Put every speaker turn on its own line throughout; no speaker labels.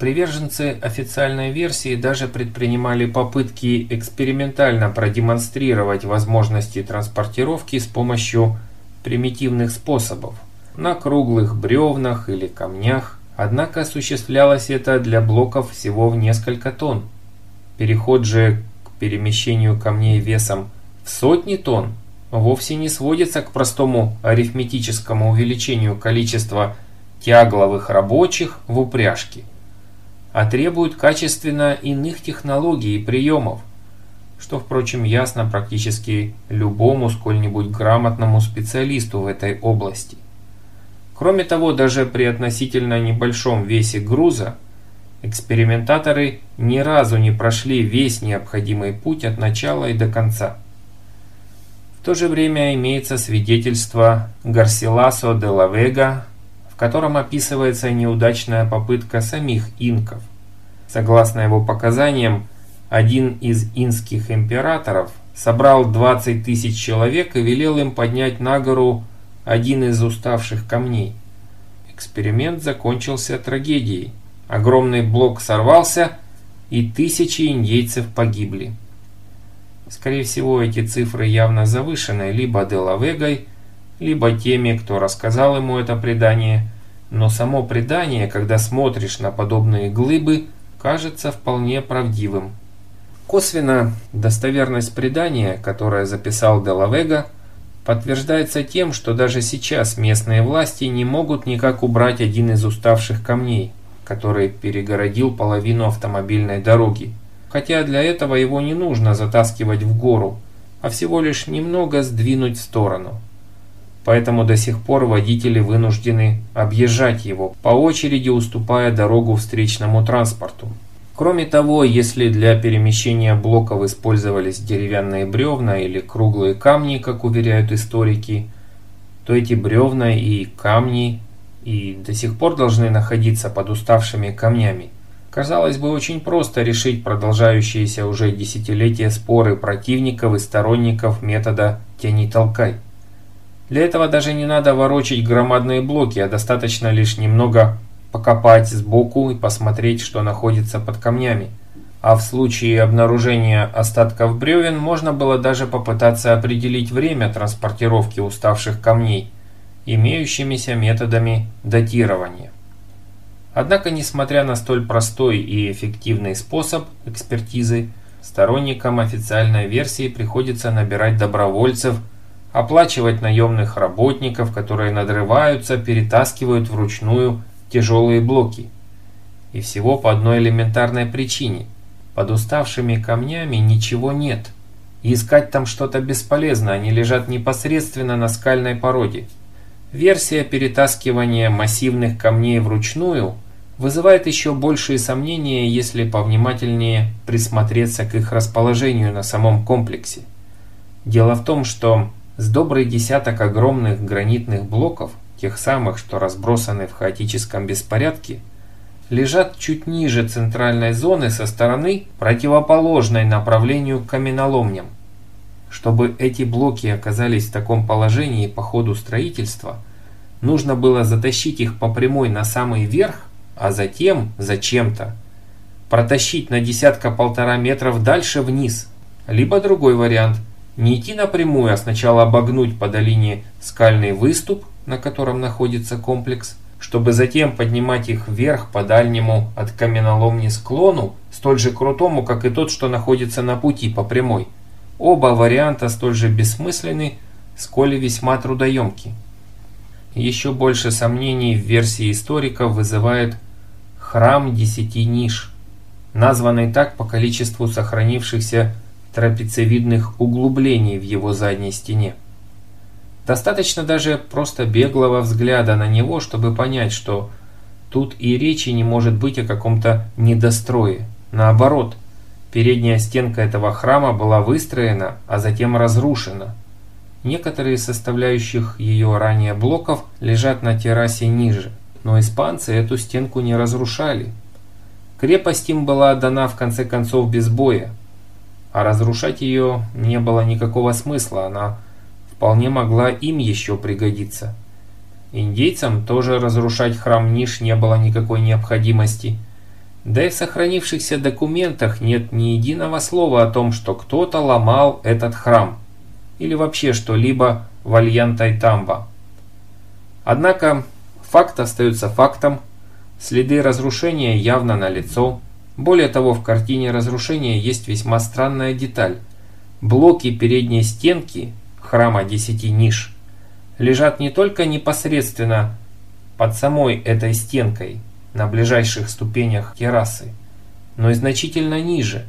Приверженцы официальной версии даже предпринимали попытки экспериментально продемонстрировать возможности транспортировки с помощью примитивных способов на круглых бревнах или камнях, однако осуществлялось это для блоков всего в несколько тонн. Переход же к перемещению камней весом в сотни тонн вовсе не сводится к простому арифметическому увеличению количества тягловых рабочих в упряжке а требуют качественно иных технологий и приемов, что, впрочем, ясно практически любому сколь-нибудь грамотному специалисту в этой области. Кроме того, даже при относительно небольшом весе груза, экспериментаторы ни разу не прошли весь необходимый путь от начала и до конца. В то же время имеется свидетельство Гарсиласо де ла Вега котором описывается неудачная попытка самих инков. Согласно его показаниям, один из инских императоров собрал 20 тысяч человек и велел им поднять на гору один из уставших камней. Эксперимент закончился трагедией. Огромный блок сорвался, и тысячи индейцев погибли. Скорее всего, эти цифры явно завышены либо Делавегой, либо теми, кто рассказал ему это предание, но само предание, когда смотришь на подобные глыбы, кажется вполне правдивым. Косвенно достоверность предания, которое записал Делавега, подтверждается тем, что даже сейчас местные власти не могут никак убрать один из уставших камней, который перегородил половину автомобильной дороги. Хотя для этого его не нужно затаскивать в гору, а всего лишь немного сдвинуть в сторону поэтому до сих пор водители вынуждены объезжать его, по очереди уступая дорогу встречному транспорту. Кроме того, если для перемещения блоков использовались деревянные бревна или круглые камни, как уверяют историки, то эти бревна и камни и до сих пор должны находиться под уставшими камнями. Казалось бы, очень просто решить продолжающиеся уже десятилетия споры противников и сторонников метода «тяни-толкай». Для этого даже не надо ворочать громадные блоки, а достаточно лишь немного покопать сбоку и посмотреть, что находится под камнями. А в случае обнаружения остатков бревен можно было даже попытаться определить время транспортировки уставших камней, имеющимися методами датирования. Однако, несмотря на столь простой и эффективный способ экспертизы, сторонникам официальной версии приходится набирать добровольцев – оплачивать наемных работников, которые надрываются, перетаскивают вручную тяжелые блоки. И всего по одной элементарной причине. Под уставшими камнями ничего нет. И искать там что-то бесполезно, они лежат непосредственно на скальной породе. Версия перетаскивания массивных камней вручную вызывает еще большие сомнения, если повнимательнее присмотреться к их расположению на самом комплексе. Дело в том, что с добрый десяток огромных гранитных блоков, тех самых, что разбросаны в хаотическом беспорядке, лежат чуть ниже центральной зоны со стороны, противоположной направлению к каменоломням. Чтобы эти блоки оказались в таком положении по ходу строительства, нужно было затащить их по прямой на самый верх, а затем, зачем-то, протащить на десятка-полтора метров дальше вниз. Либо другой вариант – не идти напрямую, а сначала обогнуть по долине скальный выступ, на котором находится комплекс, чтобы затем поднимать их вверх по дальнему от каменоломни склону, столь же крутому, как и тот, что находится на пути по прямой. Оба варианта столь же бессмысленны, сколь и весьма трудоемки. Еще больше сомнений в версии историков вызывает храм десяти ниш, названный так по количеству сохранившихся трапециевидных углублений в его задней стене. Достаточно даже просто беглого взгляда на него, чтобы понять, что тут и речи не может быть о каком-то недострое. Наоборот, передняя стенка этого храма была выстроена, а затем разрушена. Некоторые составляющих ее ранее блоков лежат на террасе ниже, но испанцы эту стенку не разрушали. Крепость им была дана в конце концов без боя, а разрушать ее не было никакого смысла, она вполне могла им еще пригодиться. Индейцам тоже разрушать храм Ниш не было никакой необходимости. Да и в сохранившихся документах нет ни единого слова о том, что кто-то ломал этот храм или вообще что-либо в Альян-Тайтамба. Однако факт остается фактом, следы разрушения явно налицо. Более того, в картине разрушения есть весьма странная деталь. Блоки передней стенки храма десяти ниш лежат не только непосредственно под самой этой стенкой, на ближайших ступенях террасы, но и значительно ниже.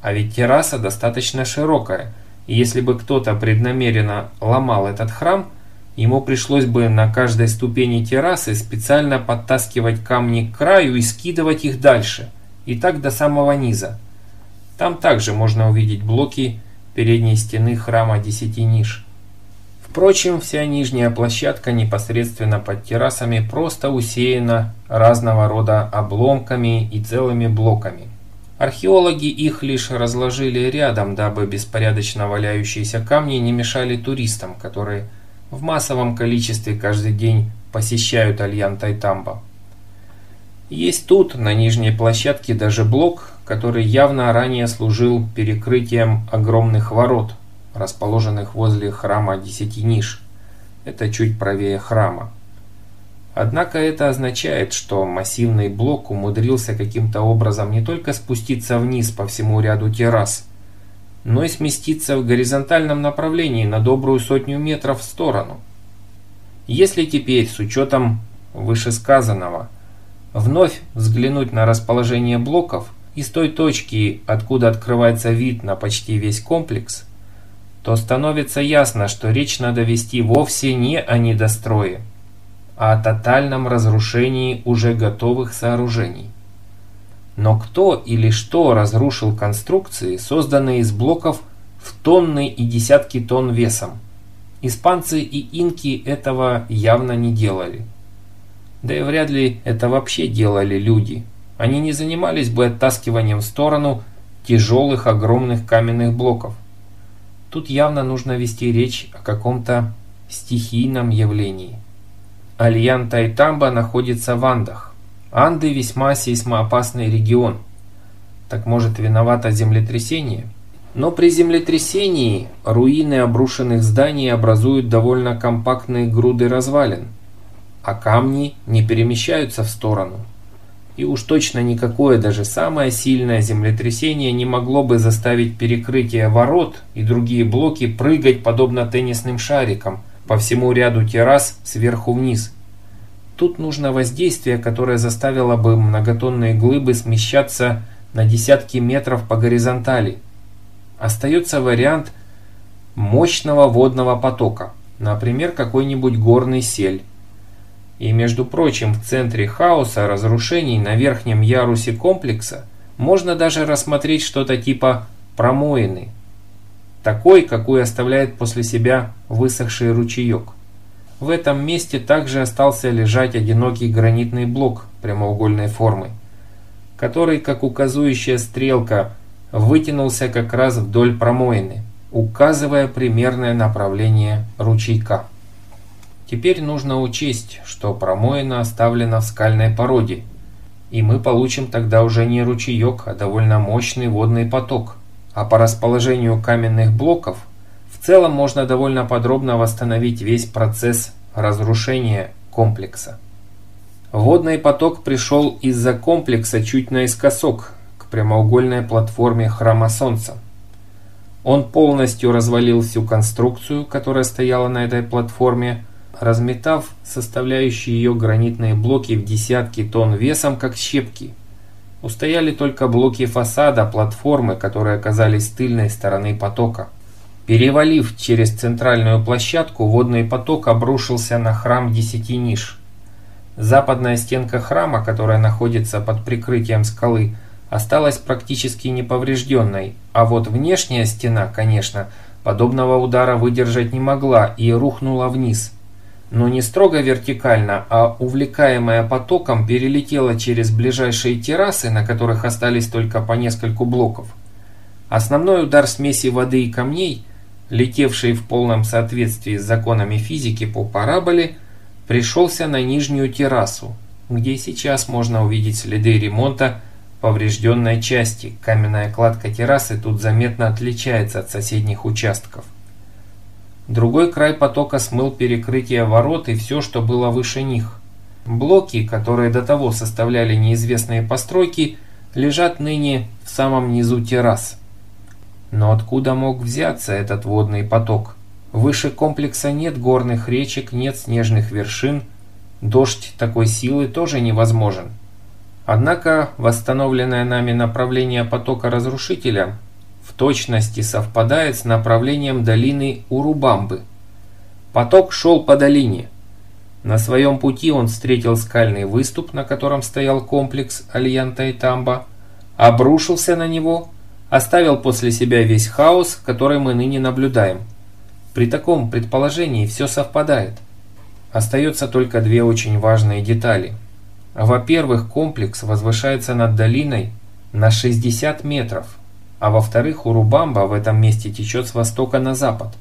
А ведь терраса достаточно широкая, и если бы кто-то преднамеренно ломал этот храм, ему пришлось бы на каждой ступени террасы специально подтаскивать камни к краю и скидывать их дальше, и так до самого низа. Там также можно увидеть блоки передней стены храма десяти ниш. Впрочем, вся нижняя площадка непосредственно под террасами просто усеяна разного рода обломками и целыми блоками. Археологи их лишь разложили рядом, дабы беспорядочно валяющиеся камни не мешали туристам, которые в массовом количестве каждый день посещают Альян Тайтамба. Есть тут, на нижней площадке, даже блок, который явно ранее служил перекрытием огромных ворот – расположенных возле храма Десяти Ниш. Это чуть правее храма. Однако это означает, что массивный блок умудрился каким-то образом не только спуститься вниз по всему ряду террас, но и сместиться в горизонтальном направлении на добрую сотню метров в сторону. Если теперь, с учетом вышесказанного, вновь взглянуть на расположение блоков и с той точки, откуда открывается вид на почти весь комплекс, то становится ясно, что речь надо вести вовсе не о недострое, а о тотальном разрушении уже готовых сооружений. Но кто или что разрушил конструкции, созданные из блоков в тонны и десятки тонн весом? Испанцы и инки этого явно не делали. Да и вряд ли это вообще делали люди. Они не занимались бы оттаскиванием в сторону тяжелых огромных каменных блоков. Тут явно нужно вести речь о каком-то стихийном явлении. Альян Тайтамба находится в Андах. Анды весьма сейсмоопасный регион. Так может виновато землетрясение? Но при землетрясении руины обрушенных зданий образуют довольно компактные груды развалин, а камни не перемещаются в сторону. И уж точно никакое даже самое сильное землетрясение не могло бы заставить перекрытие ворот и другие блоки прыгать подобно теннисным шарикам по всему ряду террас сверху вниз. Тут нужно воздействие, которое заставило бы многотонные глыбы смещаться на десятки метров по горизонтали. Остается вариант мощного водного потока, например, какой-нибудь горный сель. И между прочим, в центре хаоса разрушений на верхнем ярусе комплекса можно даже рассмотреть что-то типа промоины, такой, какой оставляет после себя высохший ручеек. В этом месте также остался лежать одинокий гранитный блок прямоугольной формы, который, как указующая стрелка, вытянулся как раз вдоль промоины, указывая примерное направление ручейка. Теперь нужно учесть, что промоина оставлена в скальной породе, и мы получим тогда уже не ручеек, а довольно мощный водный поток. А по расположению каменных блоков в целом можно довольно подробно восстановить весь процесс разрушения комплекса. Водный поток пришел из-за комплекса чуть наискосок к прямоугольной платформе Храма Солнца. Он полностью развалил всю конструкцию, которая стояла на этой платформе, разметав составляющие ее гранитные блоки в десятки тонн весом, как щепки. Устояли только блоки фасада платформы, которые оказались тыльной стороны потока. Перевалив через центральную площадку, водный поток обрушился на храм десяти ниш. Западная стенка храма, которая находится под прикрытием скалы, осталась практически неповрежденной, а вот внешняя стена, конечно, подобного удара выдержать не могла и рухнула вниз – но не строго вертикально, а увлекаемая потоком перелетела через ближайшие террасы, на которых остались только по нескольку блоков. Основной удар смеси воды и камней, летевший в полном соответствии с законами физики по параболе, пришелся на нижнюю террасу, где сейчас можно увидеть следы ремонта поврежденной части. Каменная кладка террасы тут заметно отличается от соседних участков. Другой край потока смыл перекрытие ворот и все, что было выше них. Блоки, которые до того составляли неизвестные постройки, лежат ныне в самом низу террас. Но откуда мог взяться этот водный поток? Выше комплекса нет горных речек, нет снежных вершин, дождь такой силы тоже невозможен. Однако восстановленное нами направление потока разрушителя в точности совпадает с направлением долины Урубамбы. Поток шел по долине. На своем пути он встретил скальный выступ, на котором стоял комплекс Альянта и Тамба, обрушился на него, оставил после себя весь хаос, который мы ныне наблюдаем. При таком предположении все совпадает. Остается только две очень важные детали – во-первых, комплекс возвышается над долиной на 60 метров, а во-вторых, Урубамба в этом месте течет с востока на запад,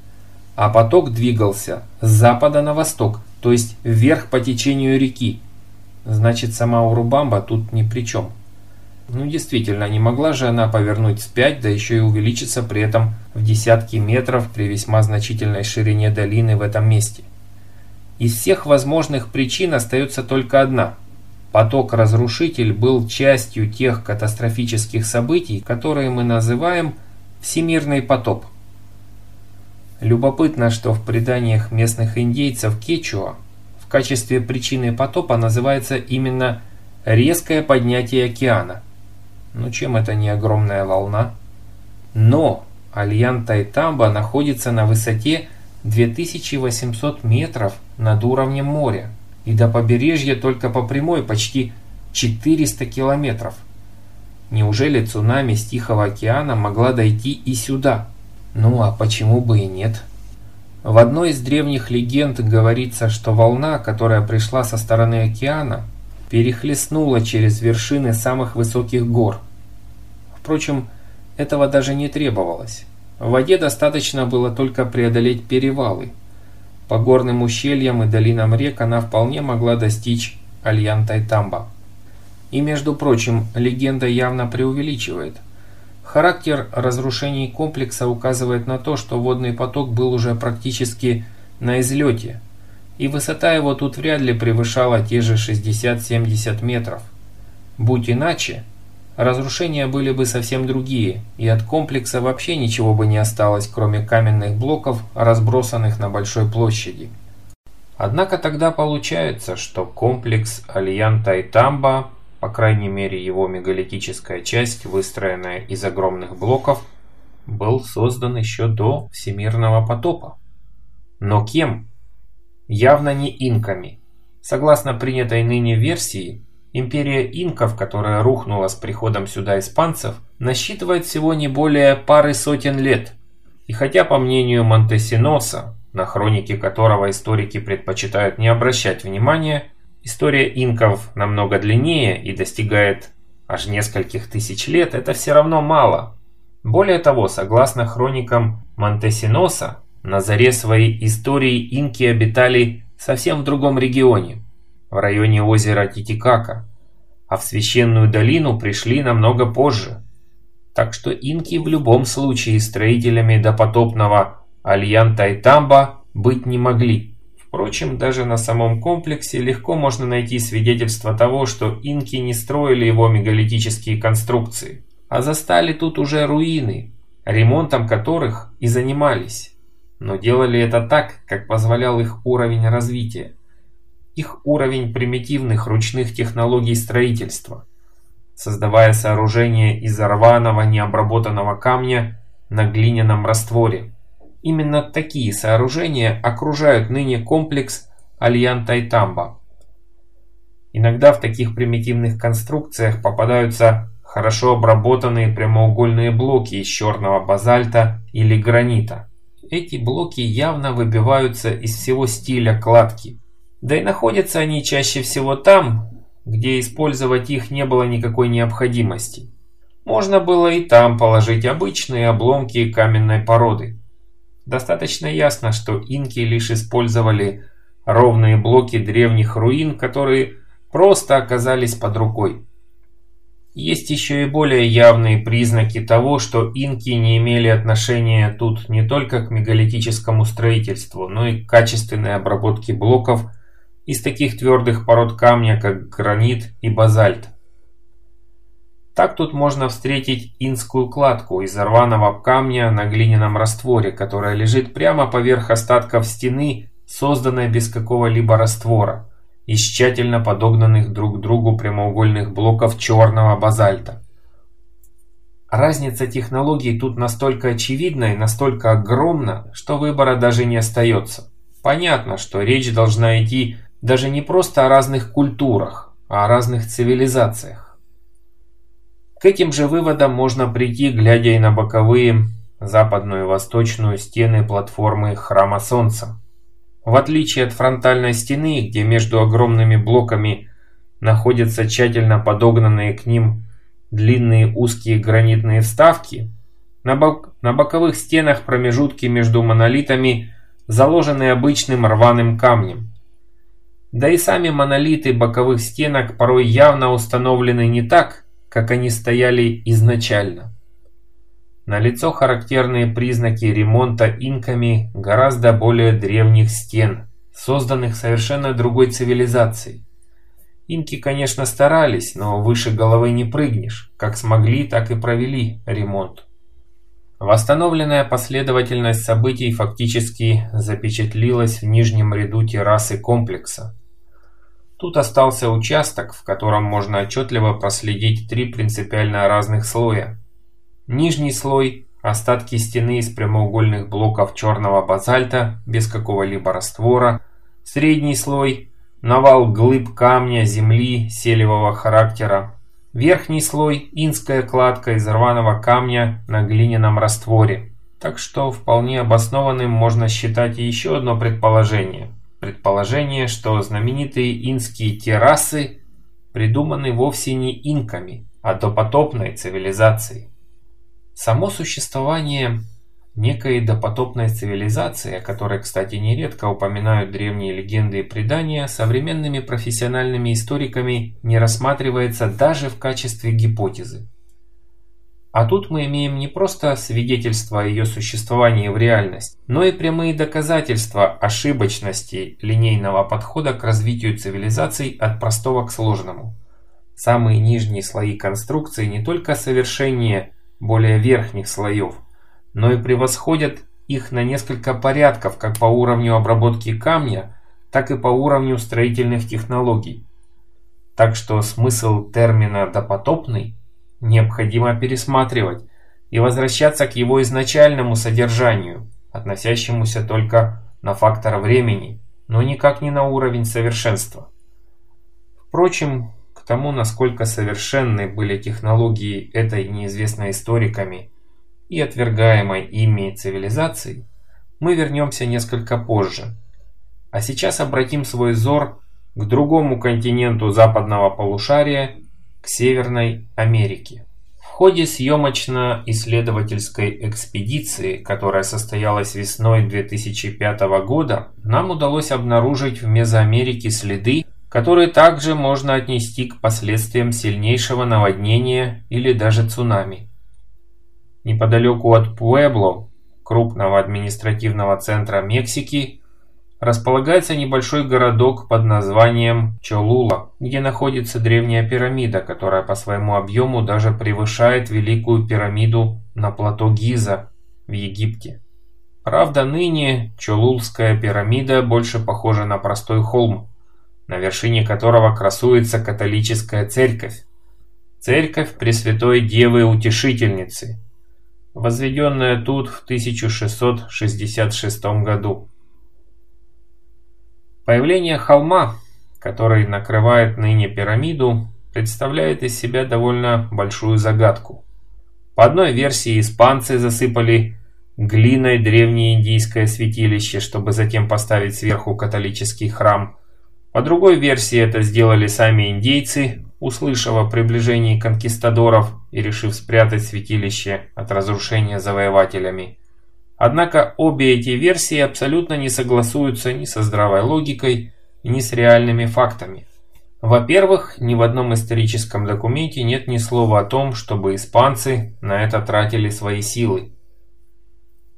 а поток двигался с запада на восток, то есть вверх по течению реки. Значит, сама Урубамба тут ни при чем. Ну действительно, не могла же она повернуть вспять, да еще и увеличиться при этом в десятки метров при весьма значительной ширине долины в этом месте. Из всех возможных причин остается только одна – Поток-разрушитель был частью тех катастрофических событий, которые мы называем «всемирный потоп». Любопытно, что в преданиях местных индейцев Кечуа в качестве причины потопа называется именно резкое поднятие океана. Ну чем это не огромная волна? Но Альян Тайтамба находится на высоте 2800 метров над уровнем моря и до побережья только по прямой почти 400 километров. Неужели цунами с Тихого океана могла дойти и сюда? Ну а почему бы и нет? В одной из древних легенд говорится, что волна, которая пришла со стороны океана, перехлестнула через вершины самых высоких гор. Впрочем, этого даже не требовалось. В воде достаточно было только преодолеть перевалы – по горным ущельям и долинам рек она вполне могла достичь Альян-Тайтамба. И, между прочим, легенда явно преувеличивает. Характер разрушений комплекса указывает на то, что водный поток был уже практически на излете, и высота его тут вряд ли превышала те же 60-70 метров. Будь иначе, разрушения были бы совсем другие, и от комплекса вообще ничего бы не осталось, кроме каменных блоков, разбросанных на большой площади. Однако тогда получается, что комплекс Альян-Тайтамба, по крайней мере его мегалитическая часть, выстроенная из огромных блоков, был создан еще до Всемирного потопа. Но кем? Явно не инками. Согласно принятой ныне версии, Империя инков, которая рухнула с приходом сюда испанцев, насчитывает всего не более пары сотен лет. И хотя, по мнению Монтесиноса, на хроники которого историки предпочитают не обращать внимания, история инков намного длиннее и достигает аж нескольких тысяч лет, это все равно мало. Более того, согласно хроникам Монтесиноса, на заре своей истории инки обитали совсем в другом регионе, в районе озера Титикака, а в священную долину пришли намного позже. Так что инки в любом случае строителями допотопного Альян Тайтамба быть не могли. Впрочем, даже на самом комплексе легко можно найти свидетельство того, что инки не строили его мегалитические конструкции, а застали тут уже руины, ремонтом которых и занимались. Но делали это так, как позволял их уровень развития их уровень примитивных ручных технологий строительства, создавая сооружение из рваного необработанного камня на глиняном растворе. Именно такие сооружения окружают ныне комплекс Альян-Тайтамба. Иногда в таких примитивных конструкциях попадаются хорошо обработанные прямоугольные блоки из черного базальта или гранита. Эти блоки явно выбиваются из всего стиля кладки – да и находятся они чаще всего там, где использовать их не было никакой необходимости. Можно было и там положить обычные обломки каменной породы. Достаточно ясно, что инки лишь использовали ровные блоки древних руин, которые просто оказались под рукой. Есть еще и более явные признаки того, что инки не имели отношения тут не только к мегалитическому строительству, но и к качественной обработке блоков из таких твердых пород камня, как гранит и базальт. Так тут можно встретить инскую кладку из рваного камня на глиняном растворе, которая лежит прямо поверх остатков стены, созданной без какого-либо раствора из тщательно подогнанных друг к другу прямоугольных блоков черного базальта. Разница технологий тут настолько очевидна и настолько огромна, что выбора даже не остается. Понятно, что речь должна идти даже не просто о разных культурах, а о разных цивилизациях. К этим же выводам можно прийти, глядя и на боковые западную и восточную стены платформы Храма Солнца. В отличие от фронтальной стены, где между огромными блоками находятся тщательно подогнанные к ним длинные узкие гранитные вставки, на, бок на боковых стенах промежутки между монолитами заложены обычным рваным камнем. Да и сами монолиты боковых стенок порой явно установлены не так, как они стояли изначально. Налицо характерные признаки ремонта инками гораздо более древних стен, созданных совершенно другой цивилизацией. Инки, конечно, старались, но выше головы не прыгнешь. Как смогли, так и провели ремонт. Восстановленная последовательность событий фактически запечатлилась в нижнем ряду террасы комплекса. Тут остался участок, в котором можно отчетливо проследить три принципиально разных слоя. Нижний слой – остатки стены из прямоугольных блоков черного базальта без какого-либо раствора. Средний слой – навал глыб камня, земли, селевого характера. Верхний слой – инская кладка из рваного камня на глиняном растворе. Так что вполне обоснованным можно считать еще одно предположение. Предположение, что знаменитые инские террасы придуманы вовсе не инками, а допотопной цивилизацией. Само существование некой допотопной цивилизации, о которой, кстати, нередко упоминают древние легенды и предания, современными профессиональными историками не рассматривается даже в качестве гипотезы. А тут мы имеем не просто свидетельство о ее существовании в реальность, но и прямые доказательства ошибочности линейного подхода к развитию цивилизаций от простого к сложному. Самые нижние слои конструкции не только совершеннее более верхних слоев, но и превосходят их на несколько порядков как по уровню обработки камня, так и по уровню строительных технологий. Так что смысл термина «допотопный» необходимо пересматривать и возвращаться к его изначальному содержанию, относящемуся только на фактор времени, но никак не на уровень совершенства. Впрочем, тому, насколько совершенны были технологии этой неизвестной историками и отвергаемой ими цивилизации, мы вернемся несколько позже. А сейчас обратим свой взор к другому континенту западного полушария, к Северной Америке. В ходе съемочно-исследовательской экспедиции, которая состоялась весной 2005 года, нам удалось обнаружить в Мезоамерике следы, которые также можно отнести к последствиям сильнейшего наводнения или даже цунами. Неподалеку от Пуэбло, крупного административного центра Мексики, располагается небольшой городок под названием Чолула, где находится древняя пирамида, которая по своему объему даже превышает Великую пирамиду на плато Гиза в Египте. Правда, ныне Чолулская пирамида больше похожа на простой холм, на вершине которого красуется католическая церковь. Церковь Пресвятой Девы Утешительницы, возведенная тут в 1666 году. Появление холма, который накрывает ныне пирамиду, представляет из себя довольно большую загадку. По одной версии испанцы засыпали глиной древнее индийское святилище, чтобы затем поставить сверху католический храм – по другой версии это сделали сами индейцы, услышав о приближении конкистадоров и решив спрятать святилище от разрушения завоевателями. Однако обе эти версии абсолютно не согласуются ни со здравой логикой, ни с реальными фактами. Во-первых, ни в одном историческом документе нет ни слова о том, чтобы испанцы на это тратили свои силы.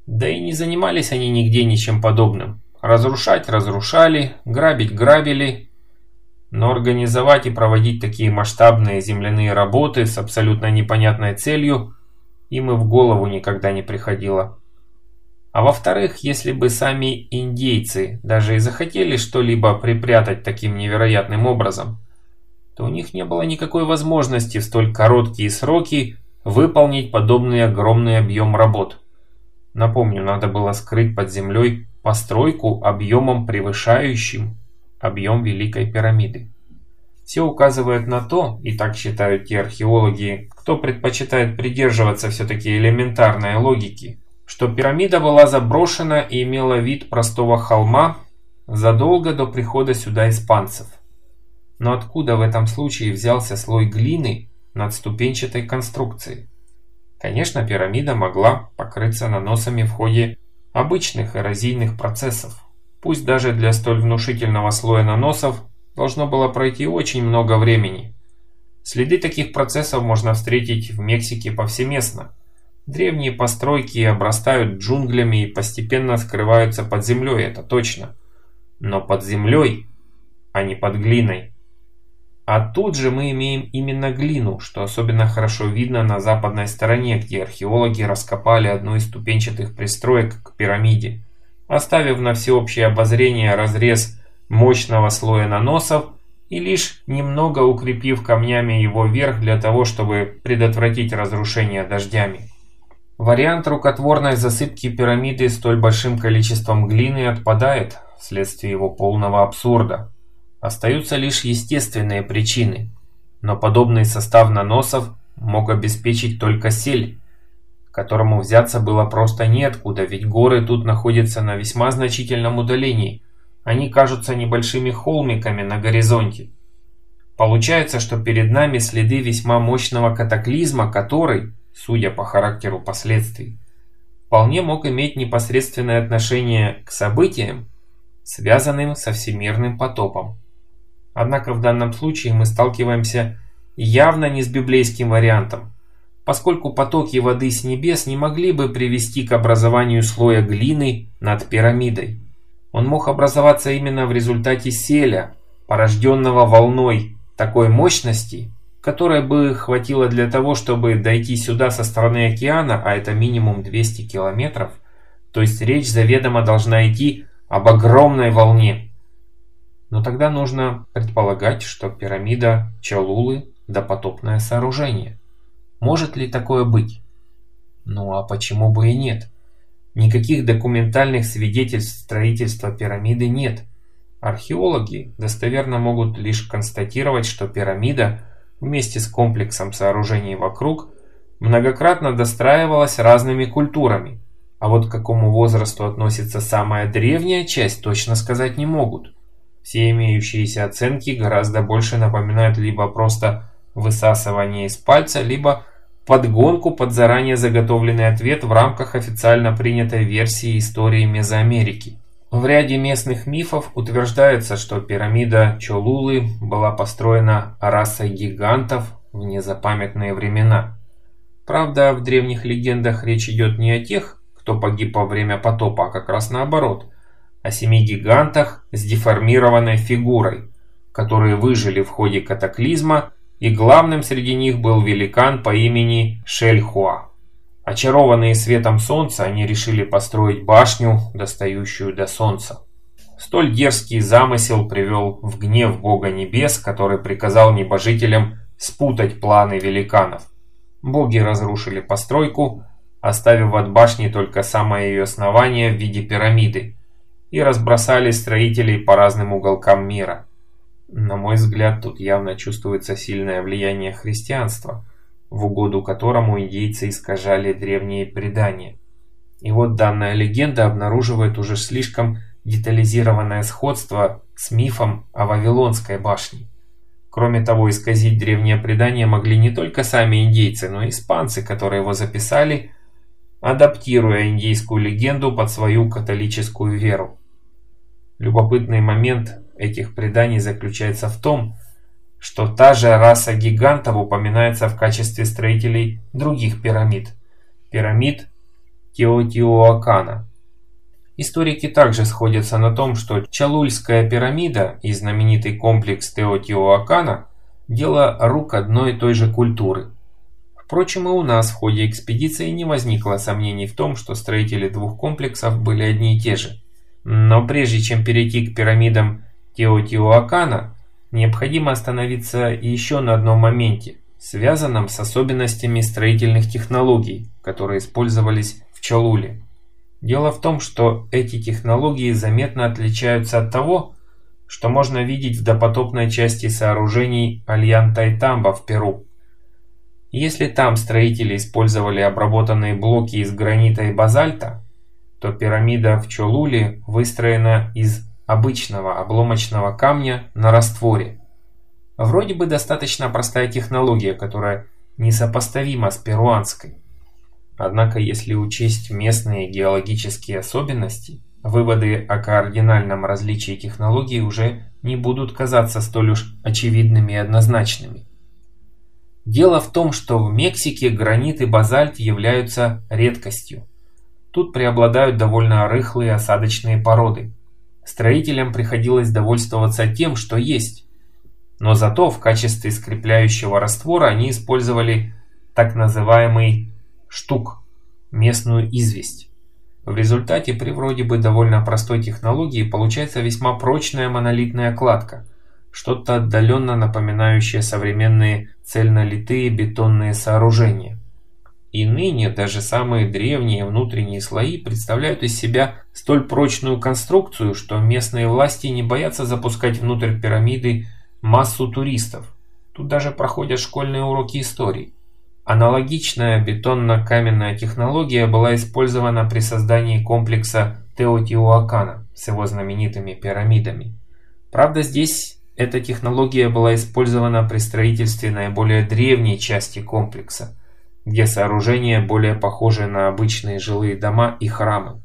Да и не занимались они нигде ничем подобным. Разрушать разрушали, грабить грабили, но организовать и проводить такие масштабные земляные работы с абсолютно непонятной целью им и в голову никогда не приходило. А во-вторых, если бы сами индейцы даже и захотели что-либо припрятать таким невероятным образом, то у них не было никакой возможности в столь короткие сроки выполнить подобный огромный объем работ. Напомню, надо было скрыть под землей постройку объемом превышающим объем Великой пирамиды. Все указывает на то, и так считают те археологи, кто предпочитает придерживаться все-таки элементарной логики, что пирамида была заброшена и имела вид простого холма задолго до прихода сюда испанцев. Но откуда в этом случае взялся слой глины над ступенчатой конструкцией? Конечно, пирамида могла покрыться наносами в ходе обычных эрозийных процессов. Пусть даже для столь внушительного слоя наносов должно было пройти очень много времени. Следы таких процессов можно встретить в Мексике повсеместно. Древние постройки обрастают джунглями и постепенно скрываются под землей, это точно. Но под землей, а не под глиной. А тут же мы имеем именно глину, что особенно хорошо видно на западной стороне, где археологи раскопали одну из ступенчатых пристроек к пирамиде, оставив на всеобщее обозрение разрез мощного слоя наносов и лишь немного укрепив камнями его верх для того, чтобы предотвратить разрушение дождями. Вариант рукотворной засыпки пирамиды столь большим количеством глины отпадает вследствие его полного абсурда. Остаются лишь естественные причины, но подобный состав наносов мог обеспечить только сель, которому взяться было просто неоткуда, ведь горы тут находятся на весьма значительном удалении – они кажутся небольшими холмиками на горизонте. Получается, что перед нами следы весьма мощного катаклизма, который, судя по характеру последствий, вполне мог иметь непосредственное отношение к событиям, связанным со всемирным потопом. Однако в данном случае мы сталкиваемся явно не с библейским вариантом, поскольку потоки воды с небес не могли бы привести к образованию слоя глины над пирамидой. Он мог образоваться именно в результате селя, порожденного волной такой мощности, которой бы хватило для того, чтобы дойти сюда со стороны океана, а это минимум 200 километров, то есть речь заведомо должна идти об огромной волне. Но тогда нужно предполагать, что пирамида Чалулы – допотопное сооружение. Может ли такое быть? Ну а почему бы и нет? Никаких документальных свидетельств строительства пирамиды нет. Археологи достоверно могут лишь констатировать, что пирамида вместе с комплексом сооружений вокруг многократно достраивалась разными культурами. А вот к какому возрасту относится самая древняя часть, точно сказать не могут. Все имеющиеся оценки гораздо больше напоминают либо просто высасывание из пальца, либо подгонку под заранее заготовленный ответ в рамках официально принятой версии истории Мезоамерики. В ряде местных мифов утверждается, что пирамида Чолулы была построена расой гигантов в незапамятные времена. Правда, в древних легендах речь идет не о тех, кто погиб во время потопа, а как раз наоборот, о семи гигантах с деформированной фигурой, которые выжили в ходе катаклизма и главным среди них был великан по имени Шельхуа. Очарованные светом солнца, они решили построить башню, достающую до солнца. Столь дерзкий замысел привел в гнев бога небес, который приказал небожителям спутать планы великанов. Боги разрушили постройку, оставив от башни только самое ее основание в виде пирамиды, и разбросали строителей по разным уголкам мира. На мой взгляд, тут явно чувствуется сильное влияние христианства, в угоду которому индейцы искажали древние предания. И вот данная легенда обнаруживает уже слишком детализированное сходство с мифом о Вавилонской башне. Кроме того, исказить древние предания могли не только сами индейцы, но и испанцы, которые его записали, адаптируя индейскую легенду под свою католическую веру. Любопытный момент этих преданий заключается в том, что та же раса гигантов упоминается в качестве строителей других пирамид. Пирамид Теотиуакана. Историки также сходятся на том, что Чалульская пирамида и знаменитый комплекс Теотиуакана – дело рук одной и той же культуры. Впрочем, и у нас в ходе экспедиции не возникло сомнений в том, что строители двух комплексов были одни и те же. Но прежде чем перейти к пирамидам Теотиуакана, необходимо остановиться еще на одном моменте, связанном с особенностями строительных технологий, которые использовались в Чалуле. Дело в том, что эти технологии заметно отличаются от того, что можно видеть в допотопной части сооружений Альян-Тайтамба в Перу. Если там строители использовали обработанные блоки из гранита и базальта, то пирамида в Чолуле выстроена из обычного обломочного камня на растворе. Вроде бы достаточно простая технология, которая несопоставима с перуанской. Однако если учесть местные геологические особенности, выводы о кардинальном различии технологий уже не будут казаться столь уж очевидными и однозначными. Дело в том, что в Мексике гранит и базальт являются редкостью. Тут преобладают довольно рыхлые осадочные породы. Строителям приходилось довольствоваться тем, что есть. Но зато в качестве скрепляющего раствора они использовали так называемый штук, местную известь. В результате при вроде бы довольно простой технологии получается весьма прочная монолитная кладка, что-то отдаленно напоминающее современные цельнолитые бетонные сооружения. И ныне даже самые древние внутренние слои представляют из себя столь прочную конструкцию, что местные власти не боятся запускать внутрь пирамиды массу туристов. Тут даже проходят школьные уроки истории. Аналогичная бетонно-каменная технология была использована при создании комплекса Теотиуакана с его знаменитыми пирамидами. Правда, здесь эта технология была использована при строительстве наиболее древней части комплекса, где сооружения более похожи на обычные жилые дома и храмы.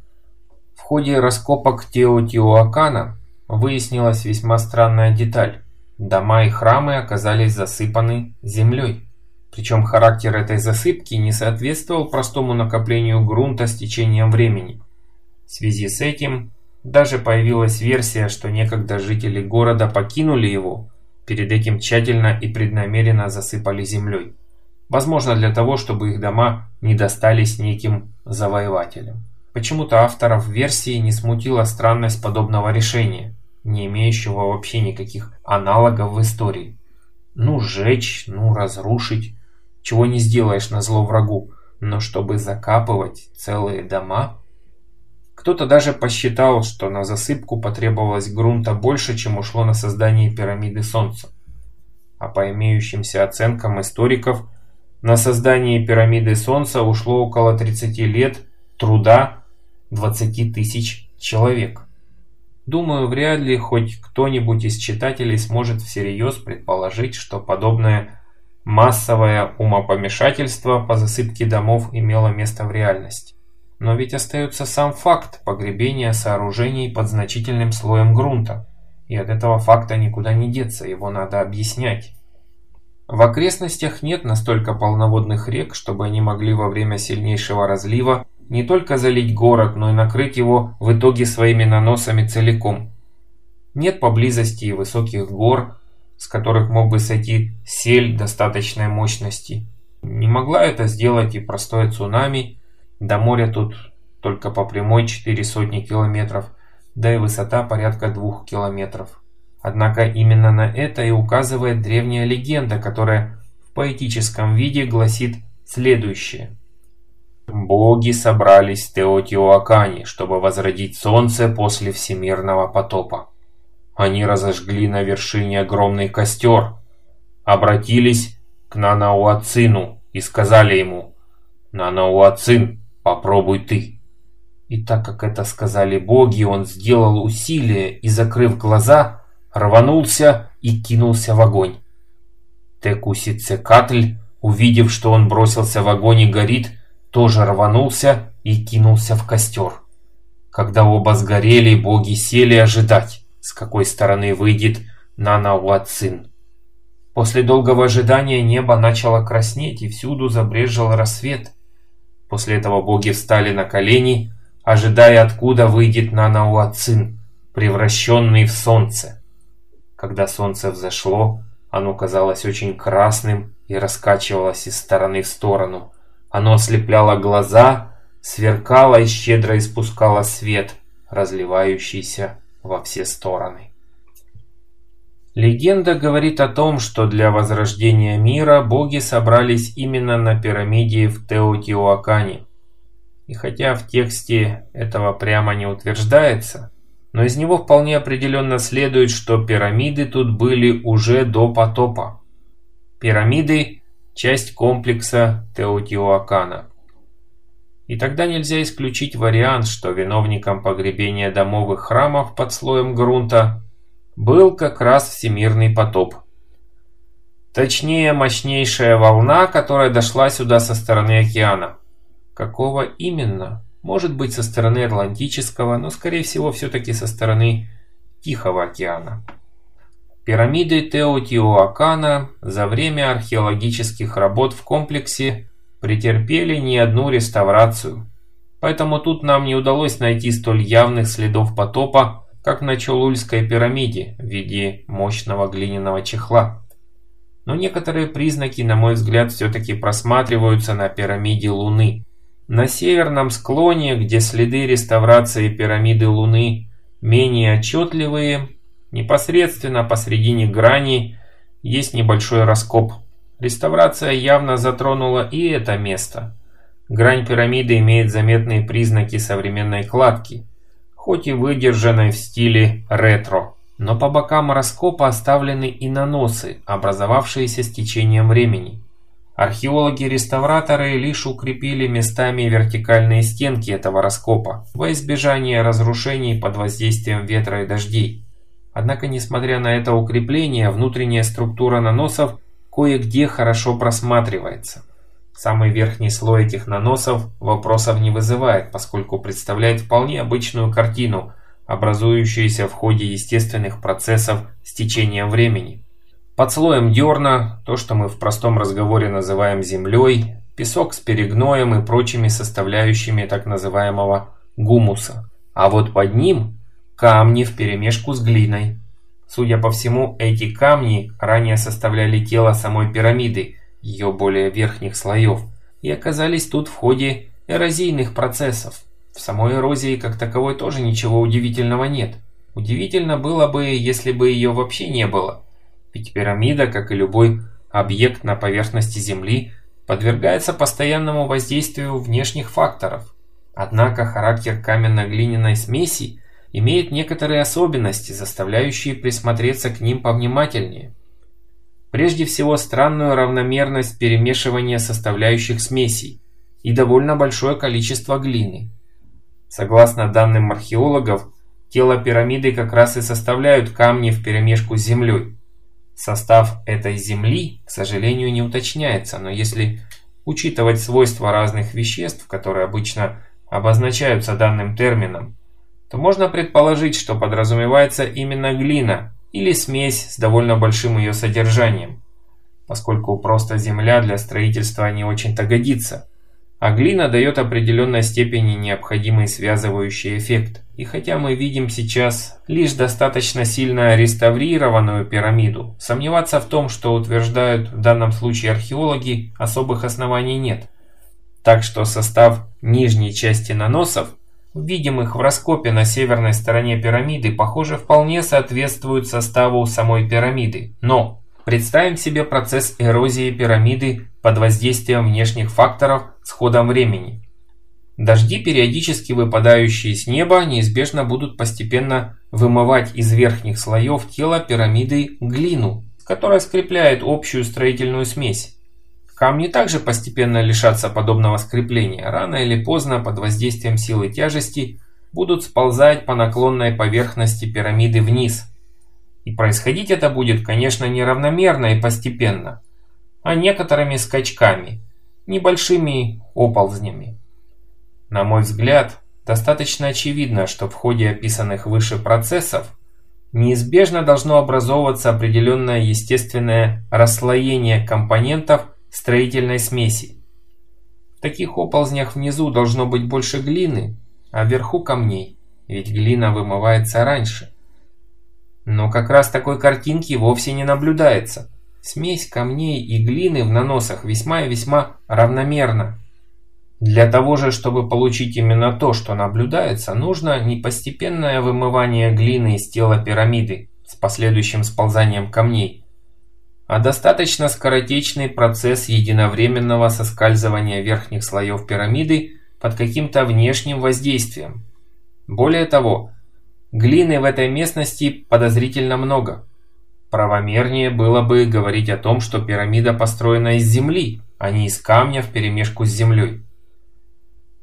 В ходе раскопок Теотиуакана выяснилась весьма странная деталь. Дома и храмы оказались засыпаны землей. Причем характер этой засыпки не соответствовал простому накоплению грунта с течением времени. В связи с этим даже появилась версия, что некогда жители города покинули его, перед этим тщательно и преднамеренно засыпали землей. Возможно для того, чтобы их дома не достались неким завоевателям. Почему-то авторов версии не смутила странность подобного решения, не имеющего вообще никаких аналогов в истории. Ну сжечь, ну разрушить чего не сделаешь на зло врагу, но чтобы закапывать целые дома... Кто-то даже посчитал, что на засыпку потребовалось грунта больше, чем ушло на создание пирамиды Солнца. А по имеющимся оценкам историков, на создание пирамиды Солнца ушло около 30 лет труда 20 тысяч человек. Думаю, вряд ли хоть кто-нибудь из читателей сможет всерьез предположить, что подобное Массовое умопомешательство по засыпке домов имело место в реальности. Но ведь остается сам факт погребения сооружений под значительным слоем грунта. И от этого факта никуда не деться, его надо объяснять. В окрестностях нет настолько полноводных рек, чтобы они могли во время сильнейшего разлива не только залить город, но и накрыть его в итоге своими наносами целиком. Нет поблизости и высоких гор, с которых мог бы сойти сель достаточной мощности. Не могла это сделать и простое цунами. До моря тут только по прямой 4 сотни километров, да и высота порядка 2 километров. Однако именно на это и указывает древняя легенда, которая в поэтическом виде гласит следующее. Боги собрались в Теотиуакане, чтобы возродить солнце после всемирного потопа. Они разожгли на вершине огромный костер, обратились к Нанауацину и сказали ему «Нанауацин, попробуй ты». И так как это сказали боги, он сделал усилие и, закрыв глаза, рванулся и кинулся в огонь. Текусицекатль, увидев, что он бросился в огонь и горит, тоже рванулся и кинулся в костер. Когда оба сгорели, боги сели ожидать с какой стороны выйдет Нанауацин. После долгого ожидания небо начало краснеть, и всюду забрежил рассвет. После этого боги встали на колени, ожидая, откуда выйдет Нанауацин, превращенный в солнце. Когда солнце взошло, оно казалось очень красным и раскачивалось из стороны в сторону. Оно ослепляло глаза, сверкало и щедро испускало свет, разливающийся во все стороны. Легенда говорит о том, что для возрождения мира боги собрались именно на пирамиде в Теотиуакане. И хотя в тексте этого прямо не утверждается, но из него вполне определенно следует, что пирамиды тут были уже до потопа. Пирамиды – часть комплекса Теотиуакана. И тогда нельзя исключить вариант, что виновником погребения домовых храмов под слоем грунта был как раз всемирный потоп. Точнее, мощнейшая волна, которая дошла сюда со стороны океана. Какого именно? Может быть со стороны Атлантического, но скорее всего все-таки со стороны Тихого океана. Пирамиды Теотиуакана за время археологических работ в комплексе претерпели не одну реставрацию. Поэтому тут нам не удалось найти столь явных следов потопа, как на Чолульской пирамиде в виде мощного глиняного чехла. Но некоторые признаки, на мой взгляд, все-таки просматриваются на пирамиде Луны. На северном склоне, где следы реставрации пирамиды Луны менее отчетливые, непосредственно посредине грани есть небольшой раскоп. Реставрация явно затронула и это место. Грань пирамиды имеет заметные признаки современной кладки – хоть и выдержанной в стиле ретро. Но по бокам раскопа оставлены и наносы, образовавшиеся с течением времени. Археологи-реставраторы лишь укрепили местами вертикальные стенки этого раскопа во избежание разрушений под воздействием ветра и дождей. Однако, несмотря на это укрепление, внутренняя структура наносов кое-где хорошо просматривается. Самый верхний слой этих наносов вопросов не вызывает, поскольку представляет вполне обычную картину, образующуюся в ходе естественных процессов с течением времени. Под слоем дерна, то, что мы в простом разговоре называем землей, песок с перегноем и прочими составляющими так называемого гумуса. А вот под ним камни вперемешку с глиной. Судя по всему, эти камни ранее составляли тело самой пирамиды – ее более верхних слоев, и оказались тут в ходе эрозийных процессов. В самой эрозии как таковой тоже ничего удивительного нет. Удивительно было бы, если бы ее вообще не было. Ведь пирамида, как и любой объект на поверхности Земли, подвергается постоянному воздействию внешних факторов. Однако характер каменно-глиняной смеси имеет некоторые особенности, заставляющие присмотреться к ним повнимательнее. Прежде всего странную равномерность перемешивания составляющих смесей и довольно большое количество глины. Согласно данным археологов, тело пирамиды как раз и составляют камни вперемешку с землей. Состав этой земли, к сожалению, не уточняется, но если учитывать свойства разных веществ, которые обычно обозначаются данным термином, то можно предположить, что подразумевается именно глина, или смесь с довольно большим ее содержанием, поскольку просто земля для строительства не очень-то годится, а глина дает определенной степени необходимый связывающий эффект. И хотя мы видим сейчас лишь достаточно сильно реставрированную пирамиду, сомневаться в том, что утверждают в данном случае археологи, особых оснований нет. Так что состав нижней части наносов видимых в раскопе на северной стороне пирамиды, похоже, вполне соответствуют составу самой пирамиды. Но представим себе процесс эрозии пирамиды под воздействием внешних факторов с ходом времени. Дожди, периодически выпадающие с неба, неизбежно будут постепенно вымывать из верхних слоев тела пирамиды глину, которая скрепляет общую строительную смесь. Камни также постепенно лишатся подобного скрепления. Рано или поздно под воздействием силы тяжести будут сползать по наклонной поверхности пирамиды вниз. И происходить это будет, конечно, неравномерно и постепенно, а некоторыми скачками, небольшими оползнями. На мой взгляд, достаточно очевидно, что в ходе описанных выше процессов неизбежно должно образовываться определенное естественное расслоение компонентов строительной смеси. В таких оползнях внизу должно быть больше глины, а вверху камней, ведь глина вымывается раньше. Но как раз такой картинки вовсе не наблюдается. Смесь камней и глины в наносах весьма и весьма равномерна. Для того же, чтобы получить именно то, что наблюдается, нужно не постепенное вымывание глины из тела пирамиды с последующим сползанием камней, а достаточно скоротечный процесс единовременного соскальзывания верхних слоев пирамиды под каким-то внешним воздействием. Более того, глины в этой местности подозрительно много. Правомернее было бы говорить о том, что пирамида построена из земли, а не из камня вперемешку с землей.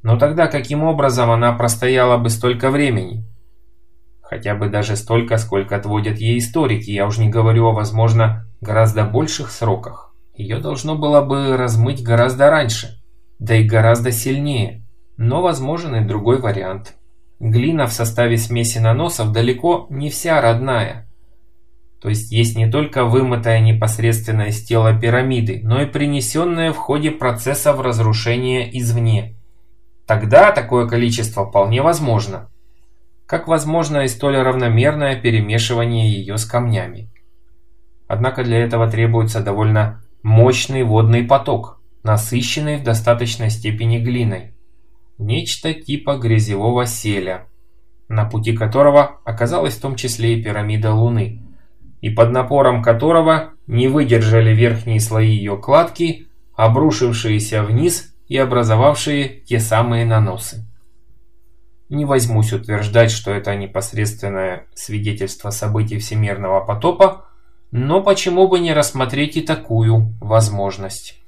Но тогда каким образом она простояла бы столько времени? Хотя бы даже столько, сколько отводят ей историки, я уж не говорю о, возможно, гораздо больших сроках. Ее должно было бы размыть гораздо раньше, да и гораздо сильнее. Но возможен и другой вариант. Глина в составе смеси наносов далеко не вся родная. То есть есть не только вымытая непосредственно из тела пирамиды, но и принесенная в ходе процессов разрушения извне. Тогда такое количество вполне возможно. Как возможно и столь равномерное перемешивание ее с камнями. Однако для этого требуется довольно мощный водный поток, насыщенный в достаточной степени глиной. Нечто типа грязевого селя, на пути которого оказалась в том числе и пирамида Луны, и под напором которого не выдержали верхние слои ее кладки, обрушившиеся вниз и образовавшие те самые наносы. Не возьмусь утверждать, что это непосредственное свидетельство событий всемирного потопа, но почему бы не рассмотреть и такую возможность.